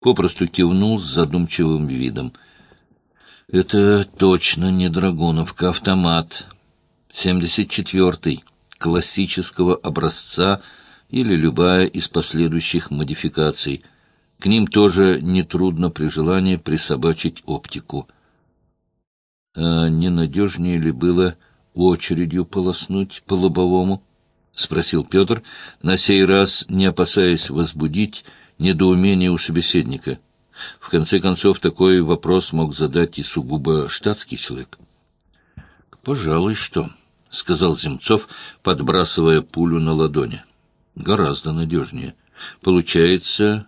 попросту кивнул с задумчивым видом. «Это точно не Драгуновка, автомат. Семьдесят четвертый, классического образца или любая из последующих модификаций. К ним тоже нетрудно при желании присобачить оптику. А ненадежнее ли было очередью полоснуть по лобовому?» — спросил Петр, на сей раз не опасаясь возбудить недоумение у собеседника. В конце концов, такой вопрос мог задать и сугубо штатский человек. — Пожалуй, что, — сказал Земцов, подбрасывая пулю на ладони. — Гораздо надежнее. Получается,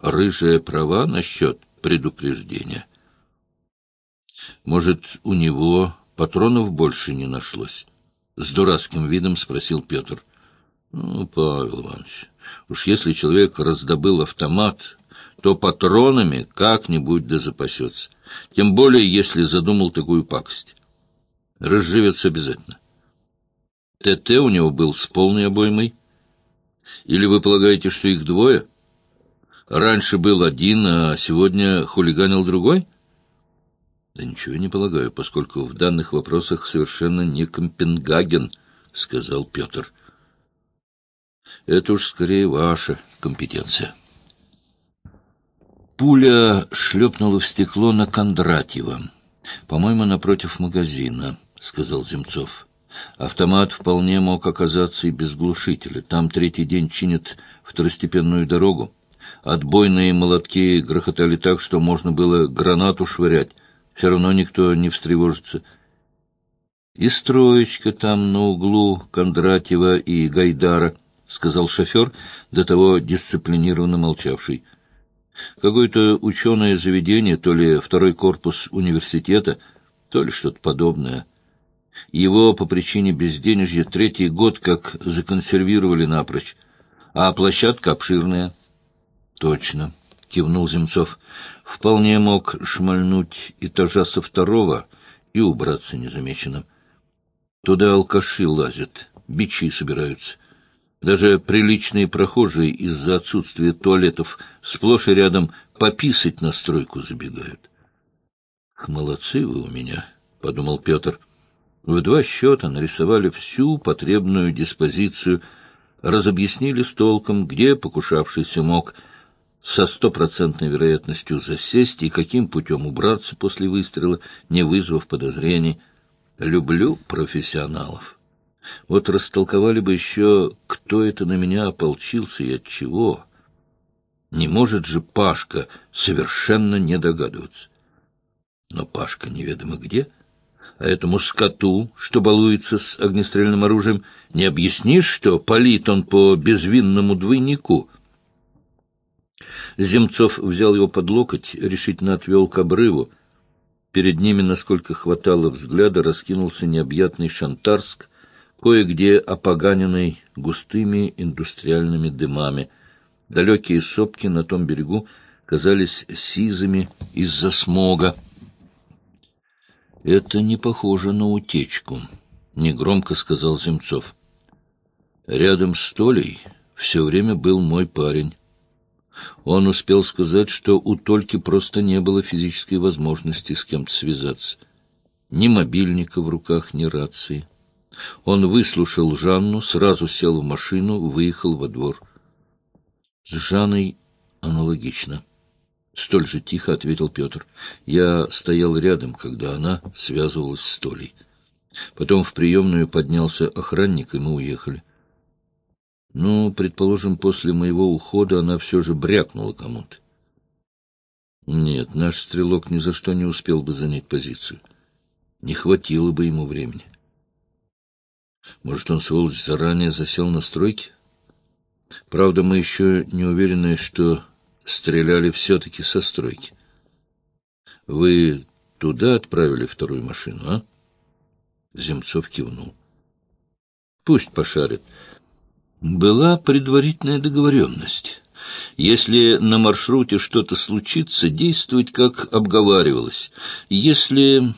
рыжая права насчет предупреждения. Может, у него патронов больше не нашлось? С дурацким видом спросил Петр. — Ну, Павел Иванович, уж если человек раздобыл автомат, то патронами как-нибудь да запасется. Тем более, если задумал такую пакость. Разживется обязательно. ТТ у него был с полной обоймой? Или вы полагаете, что их двое? Раньше был один, а сегодня хулиганил другой? — да ничего не полагаю, поскольку в данных вопросах совершенно не Компенгаген, — сказал Петр. Это уж скорее ваша компетенция. Пуля шлепнула в стекло на Кондратьева. По-моему, напротив магазина, — сказал Земцов. Автомат вполне мог оказаться и без глушителя. Там третий день чинят второстепенную дорогу. Отбойные молотки грохотали так, что можно было гранату швырять все равно никто не встревожится. И строечка там на углу Кондратьева и Гайдара, — сказал шофер, до того дисциплинированно молчавший. Какое-то ученое заведение, то ли второй корпус университета, то ли что-то подобное. Его по причине безденежья третий год как законсервировали напрочь, а площадка обширная. — Точно, — кивнул Земцов вполне мог шмальнуть этажа со второго и убраться незамеченным. Туда алкаши лазят, бичи собираются. Даже приличные прохожие из-за отсутствия туалетов сплошь и рядом пописать на стройку забегают. — Молодцы вы у меня, — подумал Петр. В два счета нарисовали всю потребную диспозицию, разобъяснили с толком, где покушавшийся мог — со стопроцентной вероятностью засесть и каким путем убраться после выстрела, не вызвав подозрений. Люблю профессионалов. Вот растолковали бы еще, кто это на меня ополчился и от чего. Не может же Пашка совершенно не догадываться. Но Пашка неведомо где, а этому скоту, что балуется с огнестрельным оружием, не объяснишь, что палит он по безвинному двойнику — Земцов взял его под локоть, решительно отвел к обрыву. Перед ними, насколько хватало взгляда, раскинулся необъятный Шантарск, кое-где опоганенный густыми индустриальными дымами. Далекие сопки на том берегу казались сизыми из-за смога. «Это не похоже на утечку», — негромко сказал Земцов. «Рядом с Толей все время был мой парень. Он успел сказать, что у Тольки просто не было физической возможности с кем-то связаться. Ни мобильника в руках, ни рации. Он выслушал Жанну, сразу сел в машину, выехал во двор. С Жанной аналогично. Столь же тихо ответил Петр. Я стоял рядом, когда она связывалась с Толей. Потом в приемную поднялся охранник, и мы уехали. Ну, предположим, после моего ухода она все же брякнула кому-то. Нет, наш стрелок ни за что не успел бы занять позицию. Не хватило бы ему времени. Может, он, сволочь, заранее засел на стройке? Правда, мы еще не уверены, что стреляли все-таки со стройки. Вы туда отправили вторую машину, а? Земцов кивнул. Пусть пошарит. Была предварительная договоренность. Если на маршруте что-то случится, действовать как обговаривалось. Если...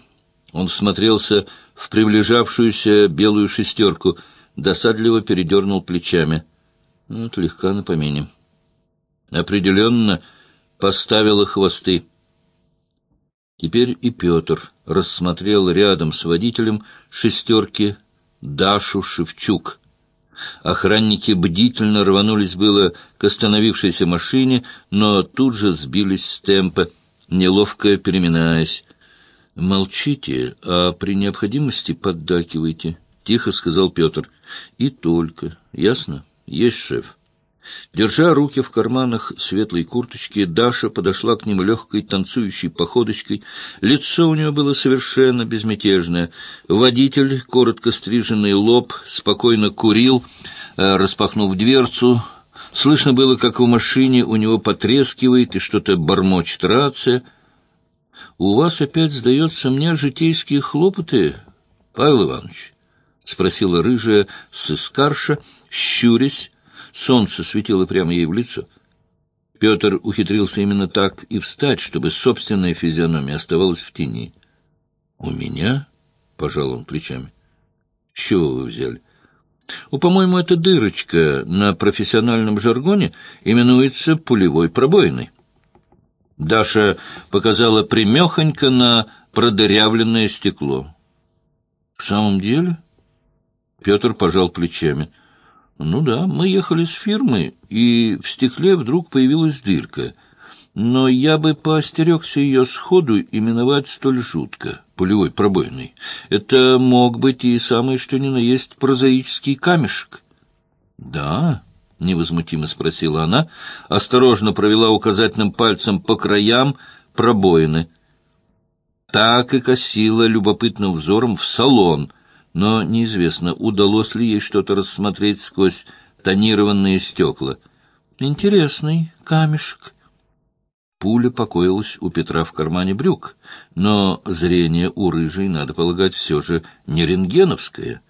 Он смотрелся в приближавшуюся белую шестерку, досадливо передернул плечами. Ну, легка на помине. Определенно, поставила хвосты. Теперь и Петр рассмотрел рядом с водителем шестерки Дашу Шевчук. Охранники бдительно рванулись было к остановившейся машине, но тут же сбились с темпа, неловко переминаясь. — Молчите, а при необходимости поддакивайте, — тихо сказал Петр. — И только. Ясно? Есть шеф. Держа руки в карманах светлой курточки, Даша подошла к нему легкой танцующей походочкой. Лицо у нее было совершенно безмятежное. Водитель, коротко стриженный лоб, спокойно курил, э, распахнув дверцу. Слышно было, как в машине у него потрескивает и что-то бормочет рация. «У вас опять, сдается мне, житейские хлопоты, Павел Иванович?» — спросила рыжая сыскарша, щурясь, Солнце светило прямо ей в лицо. Петр ухитрился именно так и встать, чтобы собственная физиономия оставалась в тени. — У меня? — пожал он плечами. — чего вы взяли? — У, по-моему, эта дырочка на профессиональном жаргоне именуется пулевой пробоиной. Даша показала примехонько на продырявленное стекло. — В самом деле? Петр пожал плечами. Ну да, мы ехали с фирмы, и в стекле вдруг появилась дырка. Но я бы поостерегся ее сходу именовать столь жутко, пулевой пробойной. Это мог быть и самый что ни на есть прозаический камешек. — Да, — невозмутимо спросила она, осторожно провела указательным пальцем по краям пробоины. Так и косила любопытным взором в салон — но неизвестно, удалось ли ей что-то рассмотреть сквозь тонированные стекла. Интересный камешек. Пуля покоилась у Петра в кармане брюк, но зрение у рыжей, надо полагать, все же не рентгеновское.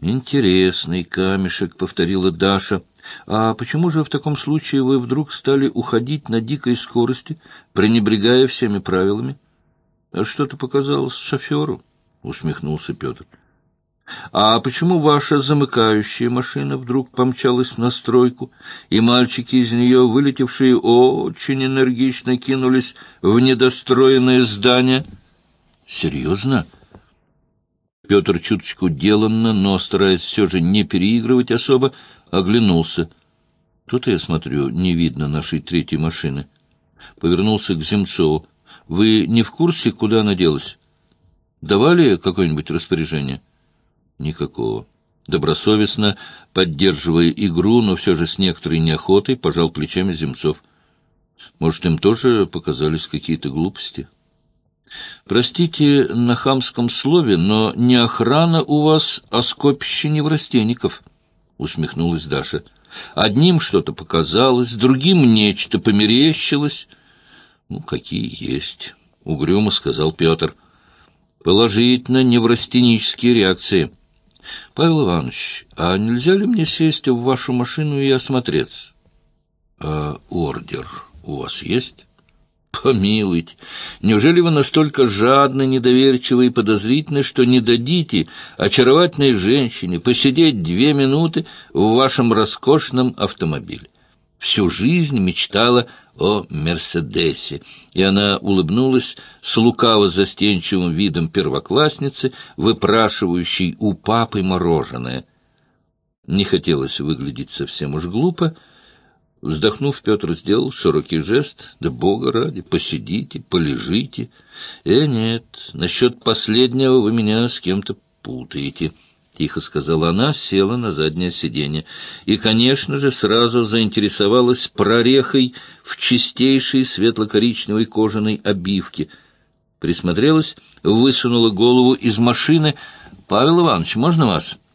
«Интересный камешек», — повторила Даша. «А почему же в таком случае вы вдруг стали уходить на дикой скорости, пренебрегая всеми правилами? А что-то показалось шоферу?» усмехнулся Петр. А почему ваша замыкающая машина вдруг помчалась на стройку, и мальчики из нее, вылетевшие, очень энергично кинулись в недостроенное здание? Серьезно? Петр чуточку деланно, но, стараясь все же не переигрывать особо, оглянулся. Тут я смотрю, не видно нашей третьей машины. Повернулся к Земцову. Вы не в курсе, куда она делась? Давали какое-нибудь распоряжение? Никакого. Добросовестно, поддерживая игру, но все же с некоторой неохотой, пожал плечами Земцов. Может, им тоже показались какие-то глупости? Простите на хамском слове, но не охрана у вас, а скопище неврастенников, — усмехнулась Даша. Одним что-то показалось, другим нечто померещилось. — Ну, какие есть, — угрюмо сказал Петр. — Положительно неврастенические реакции. Павел Иванович, а нельзя ли мне сесть в вашу машину и осмотреться? А ордер у вас есть? Помилуйте, неужели вы настолько жадны, недоверчивы и подозрительны, что не дадите очаровательной женщине посидеть две минуты в вашем роскошном автомобиле? Всю жизнь мечтала о Мерседесе, и она улыбнулась с лукаво-застенчивым видом первоклассницы, выпрашивающей у папы мороженое. Не хотелось выглядеть совсем уж глупо. Вздохнув, Петр сделал широкий жест. «Да бога ради, посидите, полежите». «Э, нет, насчет последнего вы меня с кем-то путаете». — тихо сказала она, села на заднее сиденье. И, конечно же, сразу заинтересовалась прорехой в чистейшей светло-коричневой кожаной обивке. Присмотрелась, высунула голову из машины. — Павел Иванович, можно вас? —